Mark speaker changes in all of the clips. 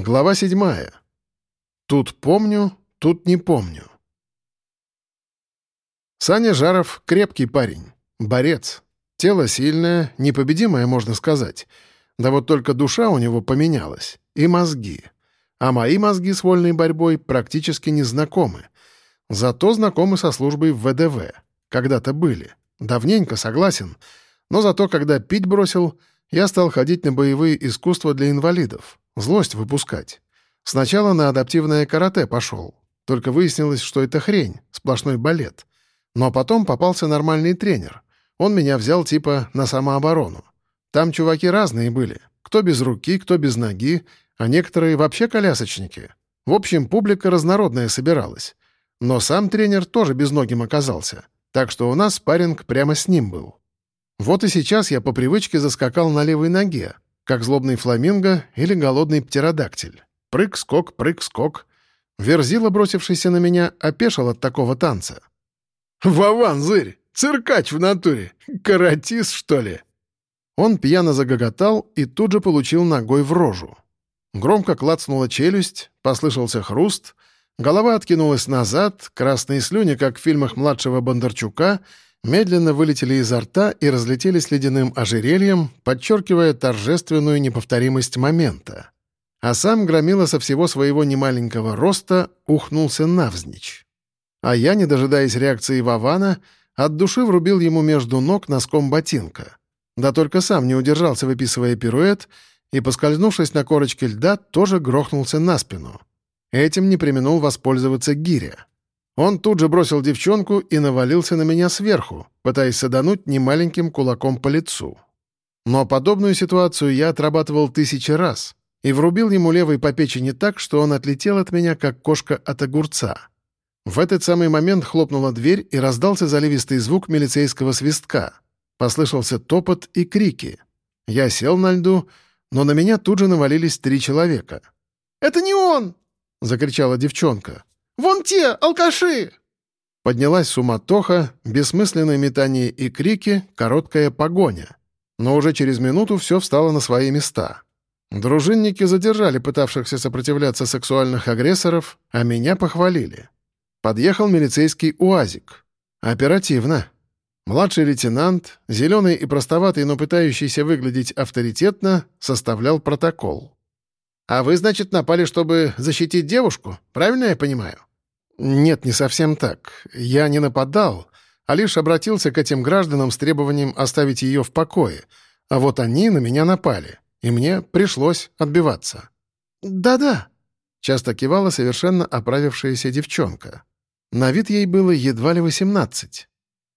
Speaker 1: Глава седьмая. Тут помню, тут не помню. Саня Жаров — крепкий парень, борец. Тело сильное, непобедимое, можно сказать. Да вот только душа у него поменялась. И мозги. А мои мозги с вольной борьбой практически не знакомы. Зато знакомы со службой в ВДВ. Когда-то были. Давненько, согласен. Но зато, когда пить бросил, я стал ходить на боевые искусства для инвалидов. Злость выпускать. Сначала на адаптивное карате пошел. Только выяснилось, что это хрень, сплошной балет. Но потом попался нормальный тренер. Он меня взял типа на самооборону. Там чуваки разные были. Кто без руки, кто без ноги, а некоторые вообще колясочники. В общем, публика разнородная собиралась. Но сам тренер тоже безногим оказался. Так что у нас спарринг прямо с ним был. Вот и сейчас я по привычке заскакал на левой ноге, как злобный фламинго или голодный птеродактиль. Прыг-скок, прыг-скок. Верзила, бросившийся на меня, опешил от такого танца.
Speaker 2: «Вован, зырь! Циркач в натуре! Каратист, что ли?»
Speaker 1: Он пьяно загоготал и тут же получил ногой в рожу. Громко клацнула челюсть, послышался хруст, голова откинулась назад, красные слюни, как в фильмах младшего Бондарчука — медленно вылетели изо рта и разлетелись ледяным ожерельем, подчеркивая торжественную неповторимость момента. А сам громила со всего своего немаленького роста ухнулся навзничь. А я, не дожидаясь реакции Вавана, от души врубил ему между ног носком ботинка. Да только сам не удержался, выписывая пируэт, и, поскользнувшись на корочке льда, тоже грохнулся на спину. Этим не применул воспользоваться гиря. Он тут же бросил девчонку и навалился на меня сверху, пытаясь садануть немаленьким кулаком по лицу. Но подобную ситуацию я отрабатывал тысячи раз и врубил ему левый по печени так, что он отлетел от меня, как кошка от огурца. В этот самый момент хлопнула дверь и раздался заливистый звук милицейского свистка. Послышался топот и крики. Я сел на льду, но на меня тут же навалились три человека.
Speaker 3: «Это не он!» — закричала девчонка. Вон те, алкаши!»
Speaker 1: Поднялась суматоха, бессмысленное метание и крики, короткая погоня. Но уже через минуту все встало на свои места. Дружинники задержали пытавшихся сопротивляться сексуальных агрессоров, а меня похвалили. Подъехал милицейский УАЗик. Оперативно. Младший лейтенант, зеленый и простоватый, но пытающийся выглядеть авторитетно, составлял протокол.
Speaker 3: «А вы, значит, напали, чтобы защитить девушку? Правильно я понимаю?»
Speaker 1: «Нет, не совсем так. Я не нападал, а лишь обратился к этим гражданам с требованием оставить ее в покое. А вот они на меня напали, и мне пришлось отбиваться».
Speaker 3: «Да-да», —
Speaker 1: часто кивала совершенно оправившаяся девчонка. На вид ей было едва ли восемнадцать.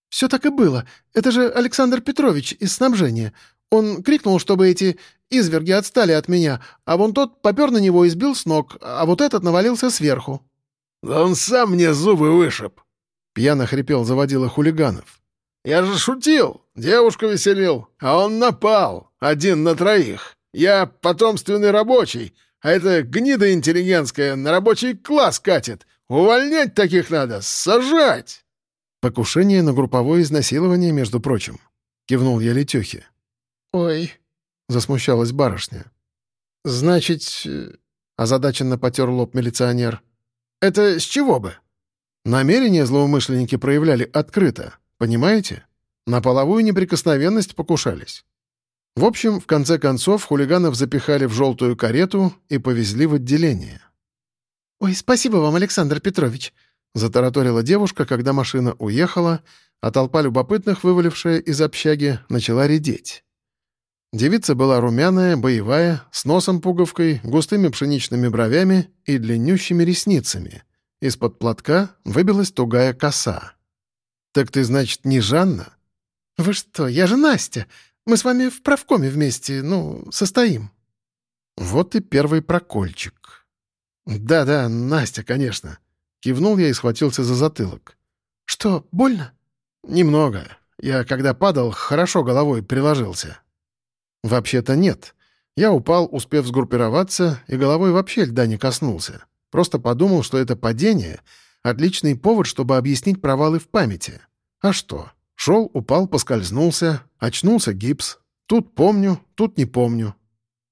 Speaker 3: «Все так и было. Это же Александр Петрович из снабжения. Он крикнул, чтобы эти изверги отстали от меня, а вон тот попер на него и сбил с ног, а вот этот навалился сверху».
Speaker 2: «Да он сам мне зубы вышиб!»
Speaker 1: — пьяно хрипел заводила хулиганов.
Speaker 2: «Я же шутил, девушку веселил, а он напал, один на троих. Я потомственный рабочий, а эта гнида интеллигентская на рабочий класс катит. Увольнять таких надо, сажать!»
Speaker 1: «Покушение на групповое изнасилование, между прочим», — кивнул я Летехе.
Speaker 3: «Ой», —
Speaker 1: засмущалась барышня.
Speaker 3: «Значит...» — озадаченно потер лоб милиционер. Это с чего бы?
Speaker 1: Намерения злоумышленники проявляли открыто, понимаете? На половую неприкосновенность покушались. В общем, в конце концов, хулиганов запихали в желтую карету и повезли в отделение.
Speaker 3: «Ой, спасибо вам, Александр Петрович», — затараторила девушка, когда машина уехала, а толпа любопытных, вывалившая из общаги, начала редеть. Девица была румяная, боевая, с носом-пуговкой, густыми пшеничными бровями и длиннющими ресницами. Из-под платка выбилась тугая коса. «Так ты, значит, не Жанна?» «Вы что, я же Настя. Мы с вами в правкоме вместе, ну, состоим».
Speaker 1: Вот и первый прокольчик. «Да-да, Настя, конечно». Кивнул я и схватился за затылок.
Speaker 3: «Что, больно?»
Speaker 1: «Немного. Я, когда падал, хорошо головой приложился». «Вообще-то нет. Я упал, успев сгруппироваться, и головой вообще льда не коснулся. Просто подумал, что это падение — отличный повод, чтобы объяснить провалы в памяти. А что? Шел, упал, поскользнулся, очнулся гипс. Тут помню, тут не помню.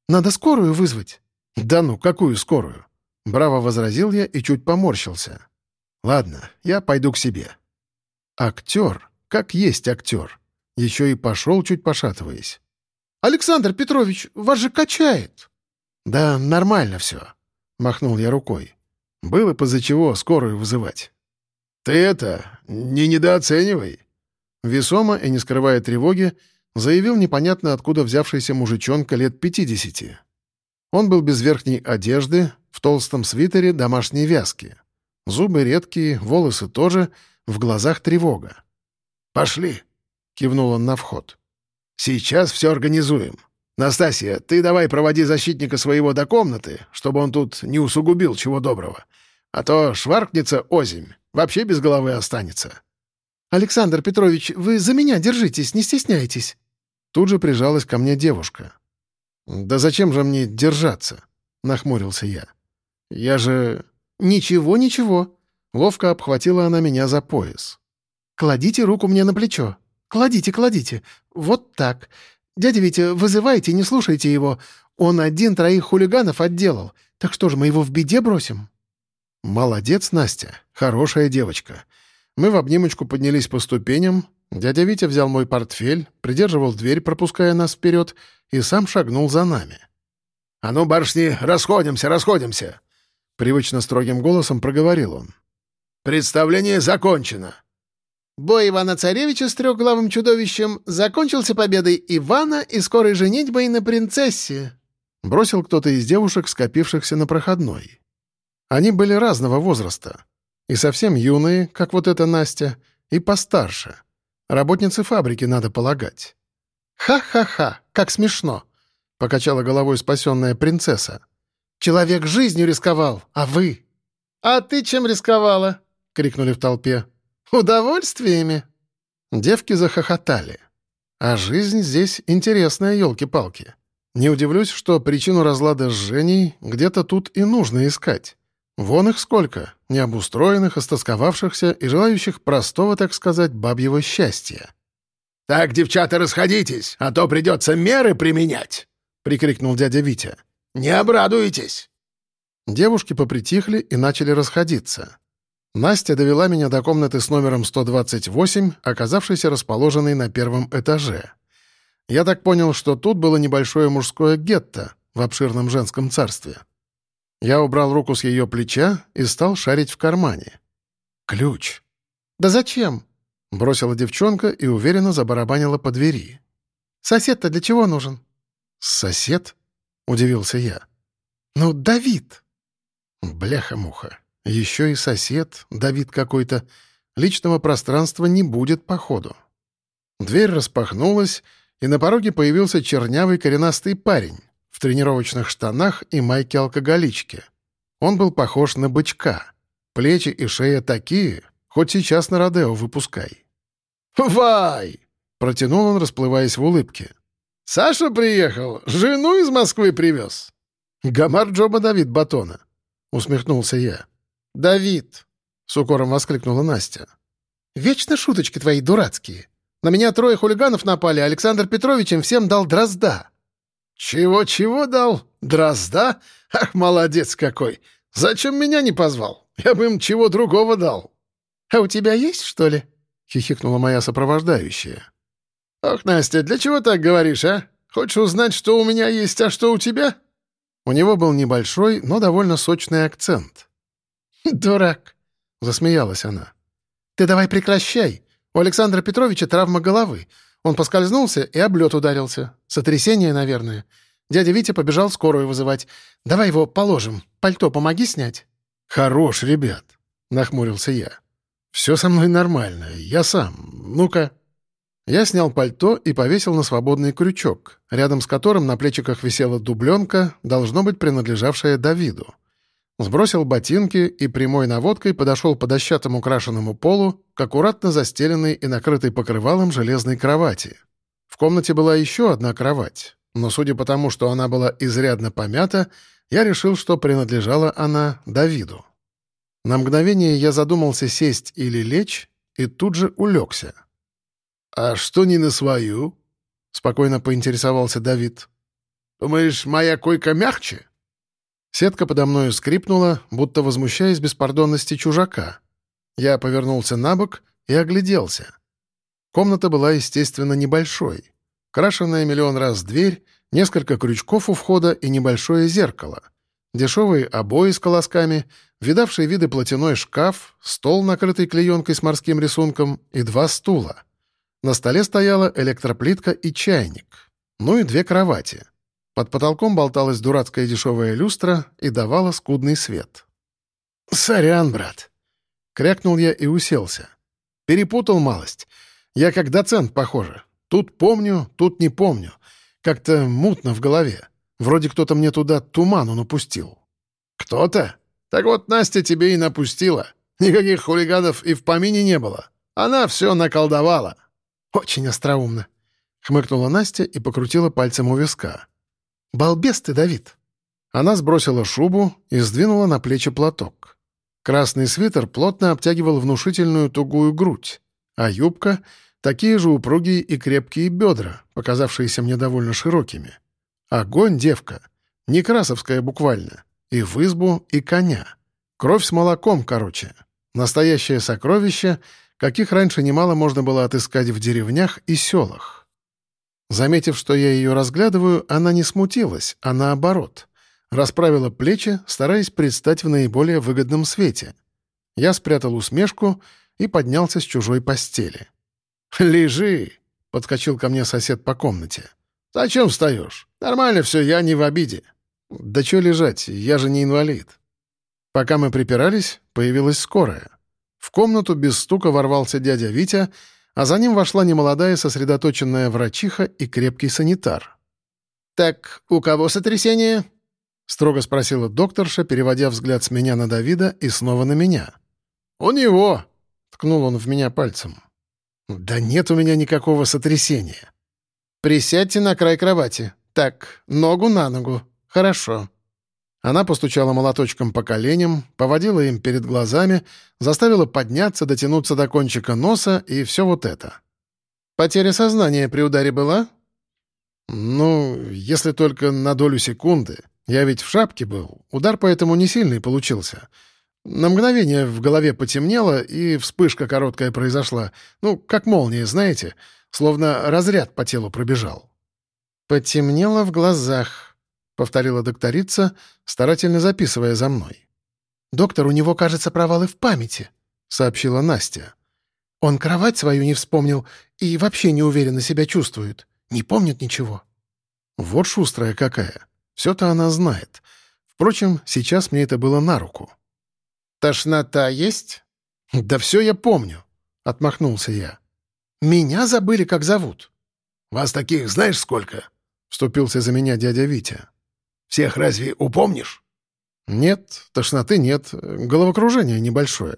Speaker 3: Надо скорую вызвать.
Speaker 1: «Да ну, какую скорую?» Браво возразил я и чуть поморщился. «Ладно, я пойду к себе». Актер, как есть актер. Еще и пошел, чуть пошатываясь.
Speaker 3: «Александр Петрович, вас же качает!»
Speaker 1: «Да нормально все», — махнул я рукой. «Было поза чего скорую вызывать».
Speaker 2: «Ты это, не недооценивай!»
Speaker 1: Весомо и не скрывая тревоги, заявил непонятно откуда взявшийся мужичонка лет пятидесяти. Он был без верхней одежды, в толстом свитере домашней вязки. Зубы редкие, волосы тоже, в глазах тревога.
Speaker 2: «Пошли!» — кивнул он на вход. «Сейчас все организуем. Настасья, ты давай проводи защитника своего до комнаты, чтобы он тут не усугубил чего доброго. А то шваркнется озимь, вообще без головы останется».
Speaker 3: «Александр Петрович, вы за меня держитесь, не стесняйтесь».
Speaker 1: Тут же прижалась ко мне девушка. «Да зачем же мне держаться?» — нахмурился я. «Я же...»
Speaker 3: «Ничего, ничего».
Speaker 1: Ловко обхватила она меня за пояс.
Speaker 3: «Кладите руку мне на плечо. Кладите, кладите. Вот так. Дядя Витя, вызывайте, не слушайте его. Он один троих хулиганов отделал. Так что же, мы его в беде бросим?»
Speaker 1: «Молодец, Настя. Хорошая девочка. Мы в обнимочку поднялись по ступеням. Дядя Витя взял мой портфель, придерживал дверь, пропуская нас вперед, и сам шагнул за нами.
Speaker 2: «А ну, барышни, расходимся, расходимся!»
Speaker 1: Привычно строгим голосом проговорил он.
Speaker 2: «Представление закончено!»
Speaker 3: Бой Ивана-Царевича с трехглавым чудовищем закончился победой Ивана и скорой женитьбой на принцессе.
Speaker 1: Бросил кто-то из девушек, скопившихся на проходной. Они были разного возраста. И совсем юные, как вот эта Настя, и постарше. Работницы фабрики, надо полагать.
Speaker 3: «Ха-ха-ха, как смешно!» — покачала головой спасенная принцесса.
Speaker 1: «Человек жизнью рисковал, а вы?»
Speaker 3: «А ты чем рисковала?» — крикнули в толпе. «Удовольствиями!»
Speaker 1: Девки захохотали. А жизнь здесь интересная, елки-палки. Не удивлюсь, что причину разлада с Женей где-то тут и нужно искать. Вон их сколько, необустроенных, остосковавшихся и желающих простого, так сказать, бабьего счастья.
Speaker 2: «Так, девчата, расходитесь, а то придется меры применять!» — прикрикнул дядя Витя. «Не обрадуетесь!»
Speaker 1: Девушки попритихли и начали расходиться. Настя довела меня до комнаты с номером 128, оказавшейся расположенной на первом этаже. Я так понял, что тут было небольшое мужское гетто в обширном женском царстве. Я убрал руку с ее плеча и стал шарить в кармане. Ключ.
Speaker 3: «Да зачем?»
Speaker 1: — бросила девчонка и уверенно забарабанила по двери.
Speaker 3: «Сосед-то для чего нужен?»
Speaker 1: «Сосед?» — удивился я.
Speaker 3: «Ну, Давид!»
Speaker 1: Бляха-муха. Еще и сосед, Давид какой-то. Личного пространства не будет, походу. Дверь распахнулась, и на пороге появился чернявый коренастый парень в тренировочных штанах и майке-алкоголичке. Он был похож на бычка. Плечи и шея такие, хоть сейчас на Родео выпускай.
Speaker 2: «Вай!» — протянул он, расплываясь в улыбке. «Саша приехал, жену из Москвы привез».
Speaker 1: «Гамар Джоба Давид Батона», — усмехнулся я.
Speaker 3: «Давид!» — с укором воскликнула Настя. «Вечно шуточки твои дурацкие. На меня трое хулиганов напали, Александр Петрович им всем дал дрозда.
Speaker 2: «Чего-чего дал? Дрозда? Ах, молодец какой! Зачем меня не позвал? Я бы им чего другого дал».
Speaker 3: «А у тебя есть, что ли?»
Speaker 1: — хихикнула моя сопровождающая.
Speaker 2: «Ох, Настя, для чего так говоришь, а? Хочешь узнать, что у меня есть, а что у тебя?»
Speaker 1: У него был небольшой, но довольно сочный акцент.
Speaker 3: «Дурак!» — засмеялась она. «Ты давай прекращай. У Александра Петровича травма головы. Он поскользнулся и об лед ударился. Сотрясение, наверное. Дядя Витя побежал скорую вызывать. Давай его положим. Пальто помоги снять».
Speaker 1: «Хорош, ребят», — нахмурился я. «Все со мной нормально. Я сам. Ну-ка». Я снял пальто и повесил на свободный крючок, рядом с которым на плечиках висела дубленка, должно быть принадлежавшая Давиду. Сбросил ботинки и прямой наводкой подошел по дощатому крашеному полу к аккуратно застеленной и накрытой покрывалом железной кровати. В комнате была еще одна кровать, но судя по тому, что она была изрядно помята, я решил, что принадлежала она Давиду. На мгновение я задумался сесть или лечь, и тут же улегся.
Speaker 2: «А что не на свою?» — спокойно поинтересовался Давид. «Думаешь, моя койка мягче?»
Speaker 1: Сетка подо мною скрипнула, будто возмущаясь беспардонности чужака. Я повернулся на бок и огляделся. Комната была, естественно, небольшой. Крашенная миллион раз дверь, несколько крючков у входа и небольшое зеркало. Дешевые обои с колосками, видавшие виды платяной шкаф, стол, накрытый клеенкой с морским рисунком, и два стула. На столе стояла электроплитка и чайник. Ну и две кровати. Под потолком болталась дурацкая дешевая люстра и давала скудный свет.
Speaker 3: «Сорян, брат!» — крякнул я и уселся. «Перепутал малость. Я как доцент, похоже. Тут помню, тут не помню. Как-то мутно в голове. Вроде кто-то мне туда туману напустил».
Speaker 2: «Кто-то? Так вот Настя тебе и напустила. Никаких хулиганов и в помине не было. Она все наколдовала».
Speaker 3: «Очень остроумно», — хмыкнула Настя и покрутила пальцем у виска. «Балбес ты, Давид!»
Speaker 1: Она сбросила шубу и сдвинула на плечи платок. Красный свитер плотно обтягивал внушительную тугую грудь, а юбка — такие же упругие и крепкие бедра, показавшиеся мне довольно широкими. Огонь, девка! Некрасовская буквально. И в избу, и коня. Кровь с молоком, короче. Настоящее сокровище, каких раньше немало можно было отыскать в деревнях и селах. Заметив, что я ее разглядываю, она не смутилась, а наоборот. Расправила плечи, стараясь предстать в наиболее выгодном свете. Я спрятал усмешку и поднялся с чужой постели.
Speaker 2: «Лежи!» — подскочил ко мне сосед по комнате. «Зачем встаешь? Нормально все, я не в обиде».
Speaker 1: «Да что лежать, я же не инвалид». Пока мы припирались, появилась скорая. В комнату без стука ворвался дядя Витя — а за ним вошла немолодая сосредоточенная врачиха и крепкий санитар.
Speaker 3: «Так, у кого сотрясение?»
Speaker 1: — строго спросила докторша, переводя взгляд с меня на Давида и снова на меня.
Speaker 2: «У него!»
Speaker 1: — ткнул он в меня пальцем. «Да нет у меня никакого сотрясения».
Speaker 3: «Присядьте на край кровати. Так, ногу на ногу. Хорошо».
Speaker 1: Она постучала молоточком по коленям, поводила им перед глазами, заставила подняться, дотянуться до кончика носа и все вот это.
Speaker 3: «Потеря сознания при ударе была?»
Speaker 1: «Ну, если только на долю секунды. Я ведь в шапке был. Удар поэтому не сильный получился. На мгновение в голове потемнело, и вспышка короткая произошла. Ну, как молния, знаете, словно разряд по телу пробежал».
Speaker 3: «Потемнело в глазах», повторила докторица, старательно записывая за мной. «Доктор, у него, кажется, провалы в памяти», — сообщила Настя. «Он кровать свою не вспомнил и вообще неуверенно себя чувствует. Не помнит ничего».
Speaker 1: Вот шустрая какая. Все-то она знает. Впрочем, сейчас мне это было на руку.
Speaker 3: «Тошнота есть?»
Speaker 1: «Да все я помню», — отмахнулся я.
Speaker 3: «Меня забыли, как зовут».
Speaker 2: «Вас таких знаешь сколько?»
Speaker 1: — вступился за меня дядя Витя.
Speaker 2: Всех разве упомнишь?»
Speaker 1: «Нет, тошноты нет, головокружение небольшое».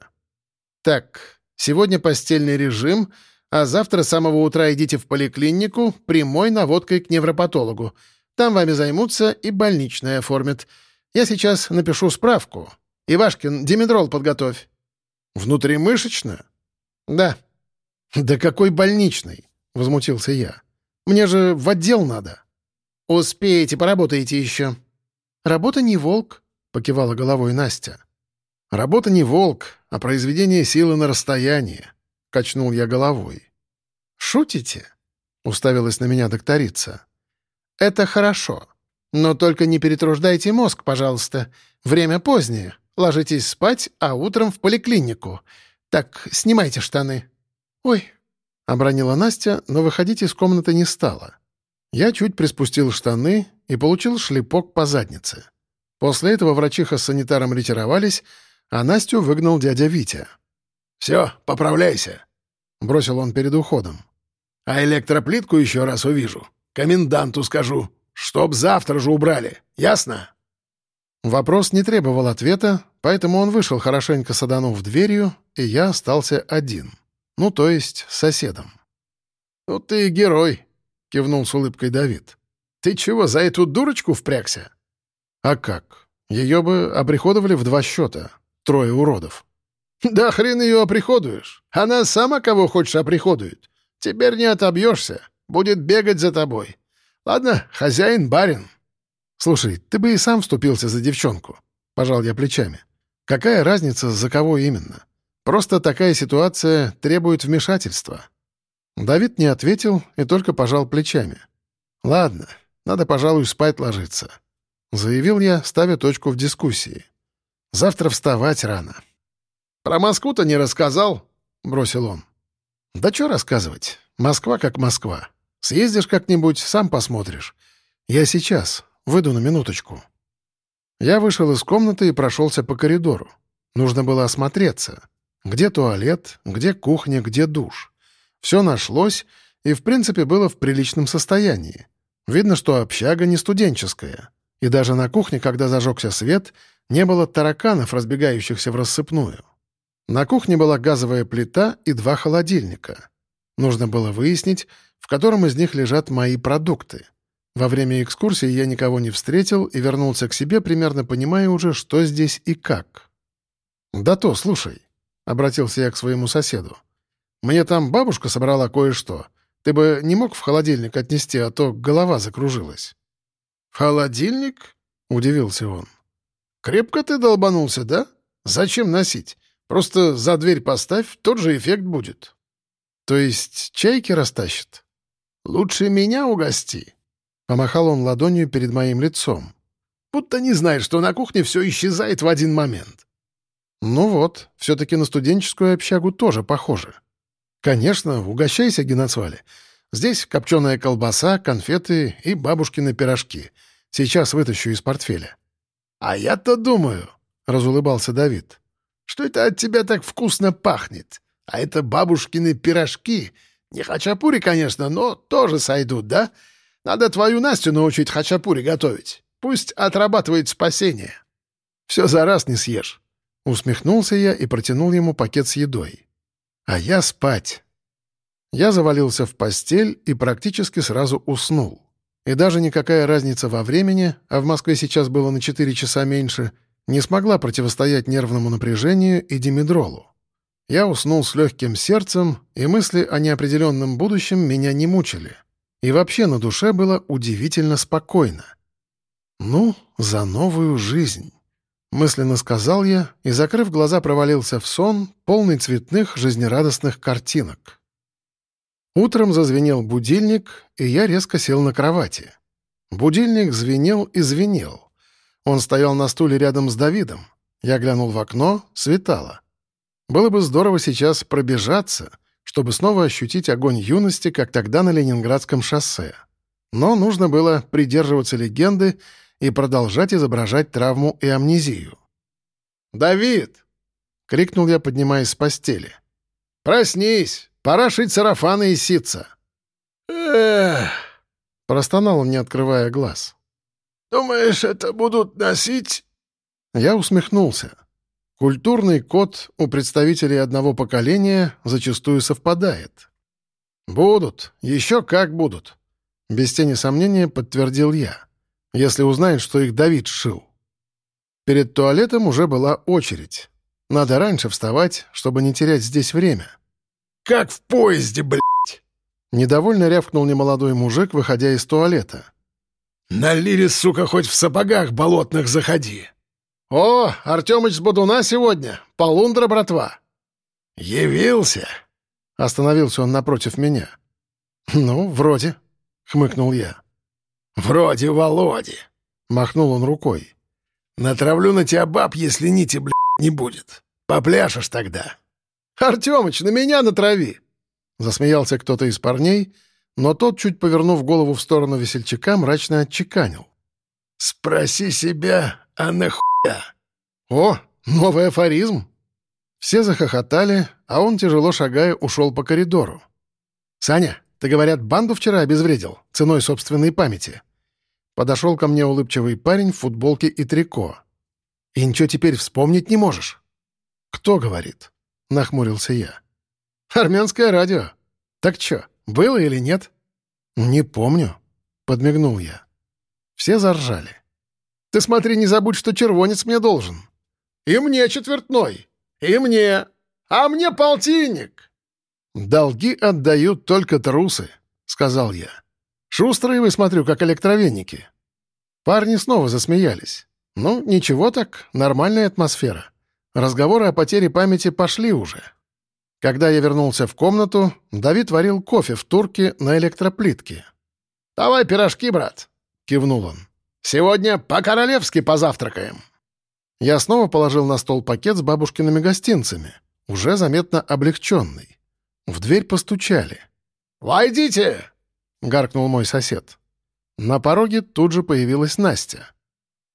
Speaker 3: «Так, сегодня постельный режим, а завтра с самого утра идите в поликлинику прямой наводкой к невропатологу. Там вами займутся и больничное оформят. Я сейчас напишу справку. Ивашкин, димедрол подготовь».
Speaker 1: «Внутримышечно?»
Speaker 3: «Да».
Speaker 1: «Да какой больничный?» — возмутился я. «Мне же в отдел надо».
Speaker 3: «Успеете, поработаете еще». «Работа не волк», — покивала головой Настя.
Speaker 1: «Работа не волк, а произведение силы на расстоянии», — качнул я головой.
Speaker 3: «Шутите?»
Speaker 1: — уставилась на меня докторица.
Speaker 3: «Это хорошо. Но только не перетруждайте мозг, пожалуйста. Время позднее. Ложитесь спать, а утром в поликлинику. Так, снимайте штаны».
Speaker 1: «Ой», — обронила Настя, но выходить из комнаты не стала. Я чуть приспустил штаны и получил шлепок по заднице. После этого врачиха с санитаром ретировались, а Настю выгнал дядя Витя.
Speaker 2: «Все, поправляйся», — бросил он перед уходом. «А электроплитку еще раз увижу. Коменданту скажу, чтоб завтра же убрали. Ясно?»
Speaker 1: Вопрос не требовал ответа, поэтому он вышел хорошенько саданув дверью, и я остался один. Ну, то есть соседом.
Speaker 2: «Ну ты герой», — кивнул с улыбкой Давид. «Ты чего, за эту дурочку впрягся?»
Speaker 1: «А как? Ее бы оприходовали в два счета. Трое уродов».
Speaker 2: «Да хрен ее оприходуешь. Она сама кого хочешь оприходует. Теперь не отобьешься. Будет бегать за тобой. Ладно, хозяин барин».
Speaker 1: «Слушай, ты бы и сам вступился за девчонку», — пожал я плечами. «Какая разница, за кого именно? Просто такая ситуация требует вмешательства». Давид не ответил и только пожал плечами. «Ладно, надо, пожалуй, спать ложиться», — заявил я, ставя точку в дискуссии. «Завтра вставать рано».
Speaker 2: «Про Москву-то не рассказал?» — бросил он.
Speaker 1: «Да что рассказывать? Москва как Москва. Съездишь как-нибудь, сам посмотришь. Я сейчас. Выйду на минуточку». Я вышел из комнаты и прошелся по коридору. Нужно было осмотреться. Где туалет, где кухня, где душ. Все нашлось и, в принципе, было в приличном состоянии. Видно, что общага не студенческая. И даже на кухне, когда зажегся свет, не было тараканов, разбегающихся в рассыпную. На кухне была газовая плита и два холодильника. Нужно было выяснить, в котором из них лежат мои продукты. Во время экскурсии я никого не встретил и вернулся к себе, примерно понимая уже, что здесь и как. «Да то, слушай», — обратился я к своему соседу. «Мне там бабушка собрала кое-что. Ты бы не мог в холодильник отнести, а то голова закружилась».
Speaker 2: «Холодильник?» — удивился он. «Крепко ты долбанулся, да? Зачем носить? Просто за дверь поставь, тот же эффект будет».
Speaker 1: «То есть чайки растащат?»
Speaker 2: «Лучше меня угости»,
Speaker 1: Помахал он ладонью перед моим лицом.
Speaker 2: «Будто не знает, что на кухне все исчезает в один момент».
Speaker 1: «Ну вот, все-таки на студенческую общагу тоже похоже. Конечно, угощайся, Геноцвали. Здесь копченая колбаса, конфеты и бабушкины пирожки. Сейчас вытащу из портфеля».
Speaker 2: «А я-то думаю», — разулыбался Давид, «что это от тебя так вкусно пахнет. А это бабушкины пирожки. Не хачапури, конечно, но тоже сойдут, да? Надо твою Настю научить хачапури готовить. Пусть отрабатывает спасение.
Speaker 1: Все за раз не съешь. Усмехнулся я и протянул ему пакет с едой. А я спать. Я завалился в постель и практически сразу уснул. И даже никакая разница во времени, а в Москве сейчас было на 4 часа меньше, не смогла противостоять нервному напряжению и димедролу. Я уснул с легким сердцем, и мысли о неопределенном будущем меня не мучили. И вообще на душе было удивительно спокойно. «Ну, за новую жизнь!» — мысленно сказал я и, закрыв глаза, провалился в сон, полный цветных, жизнерадостных картинок. Утром зазвенел будильник, и я резко сел на кровати. Будильник звенел и звенел. Он стоял на стуле рядом с Давидом. Я глянул в окно, светало. Было бы здорово сейчас пробежаться, чтобы снова ощутить огонь юности, как тогда на Ленинградском шоссе. Но нужно было придерживаться легенды и продолжать изображать травму и амнезию.
Speaker 2: «Давид!» — крикнул я, поднимаясь с постели. «Проснись! Пора шить сарафаны и ситца!»
Speaker 1: «Эх!» — простонал он, не открывая глаз.
Speaker 2: «Думаешь, это будут носить?»
Speaker 1: Я усмехнулся. Культурный код у представителей одного поколения зачастую совпадает. «Будут, еще как будут», — без тени сомнения подтвердил я, если узнают, что их Давид сшил. Перед туалетом уже была очередь. Надо раньше вставать, чтобы не терять здесь время.
Speaker 2: «Как в поезде, блядь!»
Speaker 1: Недовольно рявкнул немолодой мужик, выходя из туалета.
Speaker 2: «Налили, сука, хоть в сапогах болотных заходи!»
Speaker 1: «О, Артемыч с Бодуна сегодня! Полундра, братва!»
Speaker 2: «Явился!»
Speaker 1: — остановился он напротив меня. «Ну, вроде», — хмыкнул я.
Speaker 2: «Вроде Володи», — махнул он рукой. «Натравлю на тебя баб, если нити, блядь, не будет. Попляшешь тогда».
Speaker 1: «Артемыч, на меня натрави!» Засмеялся кто-то из парней, но тот, чуть повернув голову в сторону весельчака, мрачно отчеканил.
Speaker 2: «Спроси себя, а нахуй
Speaker 1: «О, новый афоризм!» Все захохотали, а он, тяжело шагая, ушел по коридору. «Саня, ты, говорят, банду вчера обезвредил, ценой собственной памяти». Подошел ко мне улыбчивый парень в футболке и трико. «И ничего теперь вспомнить не можешь?» «Кто говорит?» — нахмурился я. «Армянское радио. Так что, было или нет?» «Не помню», — подмигнул я. Все заржали. Ты смотри, не забудь, что червонец мне должен.
Speaker 2: И мне четвертной. И мне. А мне полтинник.
Speaker 1: Долги отдают только трусы, сказал я. Шустрые вы, смотрю, как электровенники. Парни снова засмеялись. Ну, ничего так, нормальная атмосфера. Разговоры о потере памяти пошли уже. Когда я вернулся в комнату, Давид варил кофе в турке на электроплитке.
Speaker 2: «Давай пирожки, брат», — кивнул он. «Сегодня по-королевски позавтракаем».
Speaker 1: Я снова положил на стол пакет с бабушкиными гостинцами, уже заметно облегченный. В дверь постучали.
Speaker 2: «Войдите!» — гаркнул мой сосед.
Speaker 1: На пороге тут же появилась Настя.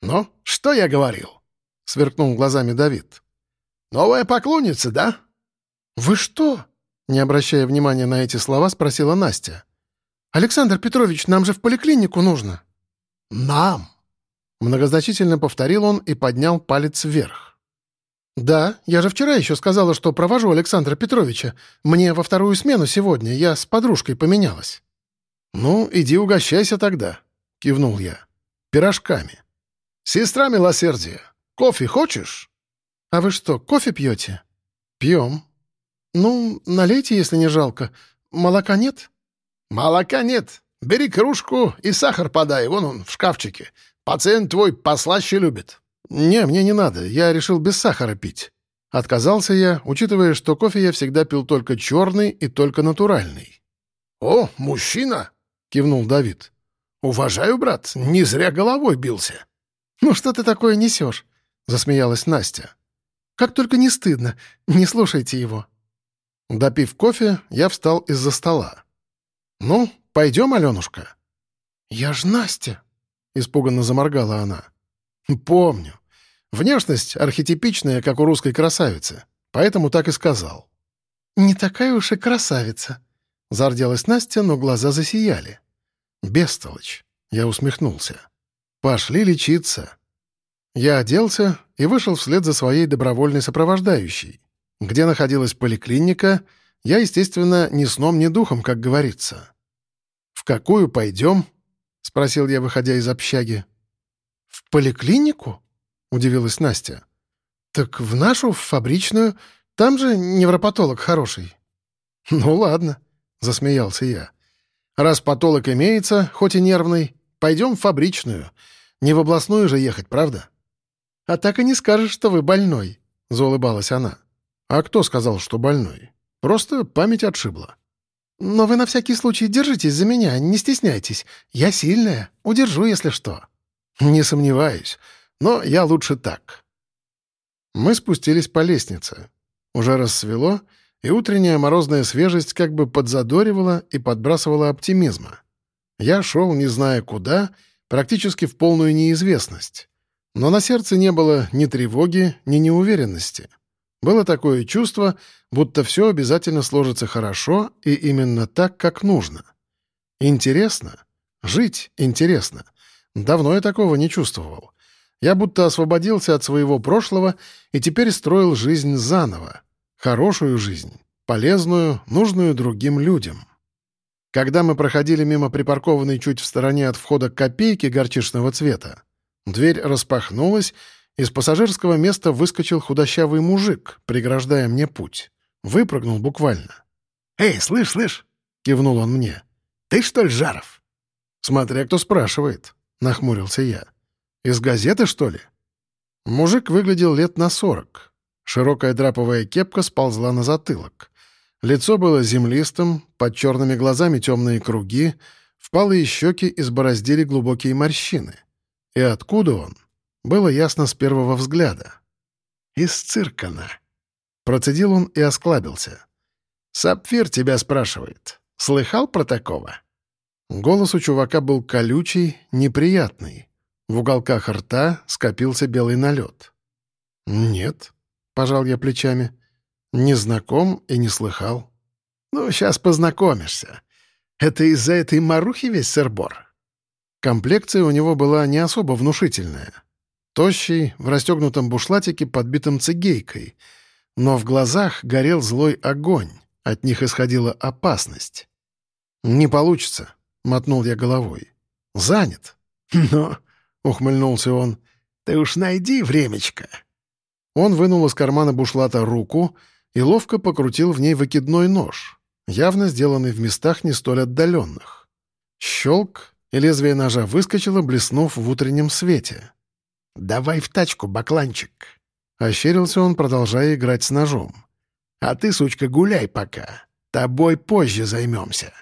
Speaker 2: «Ну, что я говорил?» — сверкнул глазами Давид. «Новая поклонница, да?»
Speaker 1: «Вы что?» — не обращая внимания на эти слова, спросила Настя. «Александр Петрович, нам же в поликлинику нужно».
Speaker 2: «Нам?»
Speaker 1: — многозначительно повторил он и поднял палец вверх. «Да, я же вчера еще сказала, что провожу Александра Петровича. Мне во вторую смену сегодня, я с подружкой поменялась». «Ну, иди угощайся тогда», — кивнул я. «Пирожками».
Speaker 2: «Сестра милосердия, кофе хочешь?»
Speaker 1: «А вы что, кофе пьете?»
Speaker 2: «Пьем».
Speaker 1: «Ну, налейте, если не жалко. Молока нет?»
Speaker 2: «Молока нет. Бери кружку и сахар подай, вон он, в шкафчике. Пациент твой послаще любит».
Speaker 1: «Не, мне не надо. Я решил без сахара пить». Отказался я, учитывая, что кофе я всегда пил только черный и только натуральный.
Speaker 2: «О, мужчина!» — кивнул Давид. «Уважаю, брат, не зря головой бился».
Speaker 1: «Ну что ты такое несешь?» — засмеялась Настя. «Как только не стыдно. Не слушайте его». Допив кофе, я встал из-за стола. «Ну, пойдем, Аленушка?»
Speaker 2: «Я ж Настя!»
Speaker 1: — испуганно заморгала она. «Помню. Внешность архетипичная, как у русской красавицы, поэтому так и сказал».
Speaker 2: «Не такая уж и красавица», — зарделась Настя, но глаза засияли.
Speaker 1: «Бестолочь!» — я усмехнулся. «Пошли лечиться». Я оделся и вышел вслед за своей добровольной сопровождающей. Где находилась поликлиника, я, естественно, ни сном, ни духом, как говорится. «В какую пойдем?» — спросил я, выходя из общаги.
Speaker 2: «В поликлинику?» — удивилась Настя. «Так в нашу, в фабричную. Там же невропатолог хороший».
Speaker 1: «Ну ладно», — засмеялся я. «Раз патолог имеется, хоть и нервный, пойдем в фабричную. Не в областную же ехать, правда?»
Speaker 2: «А так и не скажешь, что вы больной», — заулыбалась она.
Speaker 1: «А кто сказал, что больной? Просто память отшибла».
Speaker 2: «Но вы на всякий случай держитесь за меня, не стесняйтесь. Я сильная, удержу, если что».
Speaker 1: «Не сомневаюсь, но я лучше так». Мы спустились по лестнице. Уже рассвело, и утренняя морозная свежесть как бы подзадоривала и подбрасывала оптимизма. Я шел, не зная куда, практически в полную неизвестность. Но на сердце не было ни тревоги, ни неуверенности. Было такое чувство, будто все обязательно сложится хорошо и именно так, как нужно. Интересно. Жить интересно. Давно я такого не чувствовал. Я будто освободился от своего прошлого и теперь строил жизнь заново. Хорошую жизнь, полезную, нужную другим людям. Когда мы проходили мимо припаркованной чуть в стороне от входа копейки горчичного цвета, дверь распахнулась, из пассажирского места выскочил худощавый мужик, преграждая мне путь. Выпрыгнул буквально.
Speaker 2: «Эй, слышь, слышь!» — кивнул он мне. «Ты что ли, Жаров?»
Speaker 1: «Смотря кто спрашивает», — нахмурился я. «Из газеты, что ли?» Мужик выглядел лет на сорок. Широкая драповая кепка сползла на затылок. Лицо было землистым, под черными глазами темные круги, впалые щеки избороздили глубокие морщины. И откуда он? Было ясно с первого взгляда.
Speaker 2: «Из циркана».
Speaker 1: Процедил он и осклабился.
Speaker 2: «Сапфир тебя спрашивает. Слыхал про такого?»
Speaker 1: Голос у чувака был колючий, неприятный. В уголках рта скопился белый налет. «Нет», — пожал я плечами, — «не знаком и не слыхал».
Speaker 2: «Ну, сейчас познакомишься. Это из-за этой марухи весь сырбор?»
Speaker 1: Комплекция у него была не особо внушительная. Тощий, в расстегнутом бушлатике, подбитом цигейкой. Но в глазах горел злой огонь, от них исходила опасность. «Не получится», — мотнул я головой. «Занят».
Speaker 2: «Но», — ухмыльнулся он, — «ты уж найди времечко».
Speaker 1: Он вынул из кармана бушлата руку и ловко покрутил в ней выкидной нож, явно сделанный в местах не столь отдаленных. Щелк, и лезвие ножа выскочило, блеснув в утреннем свете.
Speaker 2: «Давай в тачку, бакланчик!»
Speaker 1: Ощерился он, продолжая играть с ножом.
Speaker 2: «А ты, сучка, гуляй пока. Тобой позже займемся».